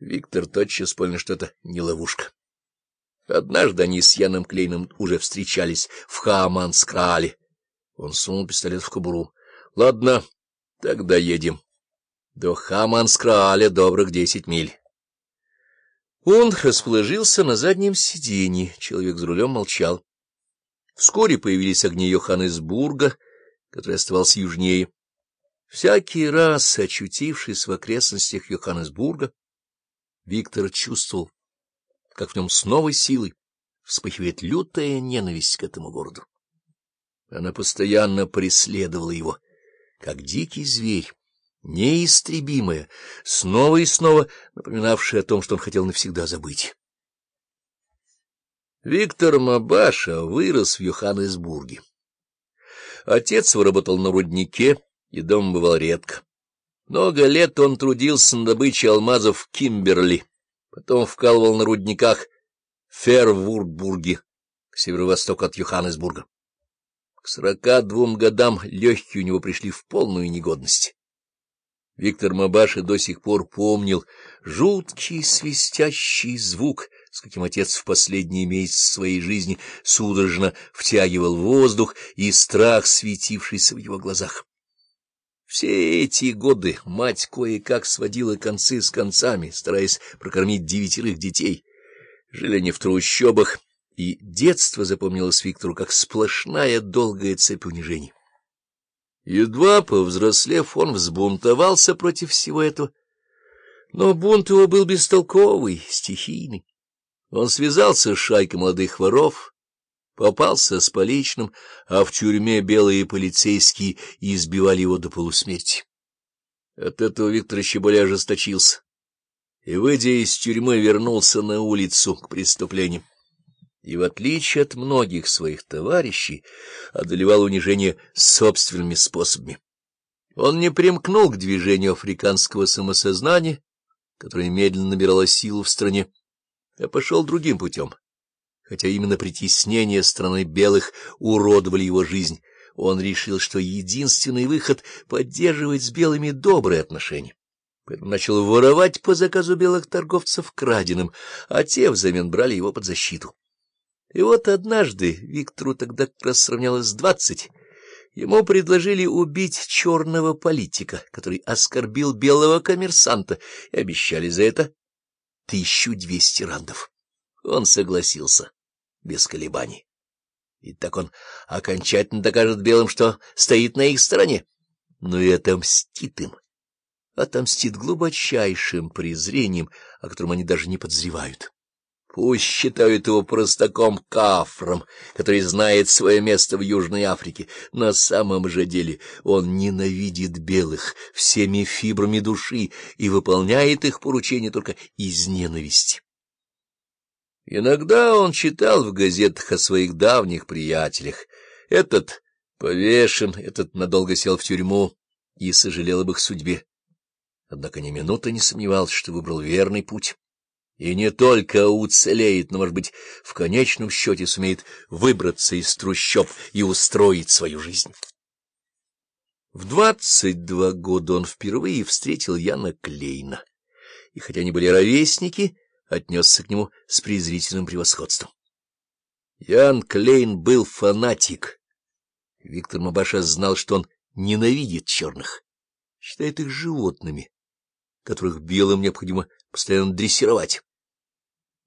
Виктор тотчас понял, что это не ловушка. Однажды они с Яном Клейном уже встречались в Хааманскрале. Он сунул пистолет в кобуру. — Ладно, тогда едем. До Хаманскраля добрых десять миль. Он расположился на заднем сиденье. Человек за рулем молчал. Вскоре появились огни Йоханнесбурга, который оставался южнее. Всякий раз, очутившись в окрестностях Йоханнесбурга, Виктор чувствовал, как в нем с новой силой вспыхивает лютая ненависть к этому городу. Она постоянно преследовала его, как дикий зверь, неистребимая, снова и снова напоминавшая о том, что он хотел навсегда забыть. Виктор Мабаша вырос в Йоханнесбурге. Отец работал на руднике, и дома бывал редко. Много лет он трудился на добыче алмазов в Кимберли, потом вкалывал на рудниках в Фервурбурге, к северо-востоку от Йоханнесбурга. К сорока двум годам легкие у него пришли в полную негодность. Виктор Мабаша до сих пор помнил жуткий свистящий звук, с каким отец в последние месяцы своей жизни судорожно втягивал воздух и страх, светившийся в его глазах. Все эти годы мать кое-как сводила концы с концами, стараясь прокормить девятерых детей. Жили они в трущобах, и детство запомнилось Виктору как сплошная долгая цепь унижений. Едва повзрослев, он взбунтовался против всего этого, но бунт его был бестолковый, стихийный. Он связался с шайкой молодых воров, попался с поличным, а в тюрьме белые полицейские избивали его до полусмерти. От этого Виктор еще более ожесточился и, выйдя из тюрьмы, вернулся на улицу к преступлениям. И, в отличие от многих своих товарищей, одолевал унижение собственными способами. Он не примкнул к движению африканского самосознания, которое медленно набирало силу в стране, а пошел другим путем хотя именно притеснение страны белых уродовали его жизнь, он решил, что единственный выход — поддерживать с белыми добрые отношения. Поэтому начал воровать по заказу белых торговцев краденым, а те взамен брали его под защиту. И вот однажды, Виктору тогда как раз сравнялось двадцать, ему предложили убить черного политика, который оскорбил белого коммерсанта, и обещали за это тысячу двести рандов. Он согласился без колебаний. И так он окончательно докажет белым, что стоит на их стороне. Но и отомстит им. Отомстит глубочайшим презрением, о котором они даже не подозревают. Пусть считают его простаком кафром, который знает свое место в Южной Африке. На самом же деле он ненавидит белых всеми фибрами души и выполняет их поручения только из ненависти. Иногда он читал в газетах о своих давних приятелях. Этот повешен, этот надолго сел в тюрьму и сожалел об их судьбе. Однако ни минуты не сомневался, что выбрал верный путь. И не только уцелеет, но, может быть, в конечном счете сумеет выбраться из трущоб и устроить свою жизнь. В двадцать два года он впервые встретил Яна Клейна. И хотя они были ровесники, отнесся к нему с презрительным превосходством. Ян Клейн был фанатик. Виктор Мабаша знал, что он ненавидит черных, считает их животными, которых белым необходимо постоянно дрессировать.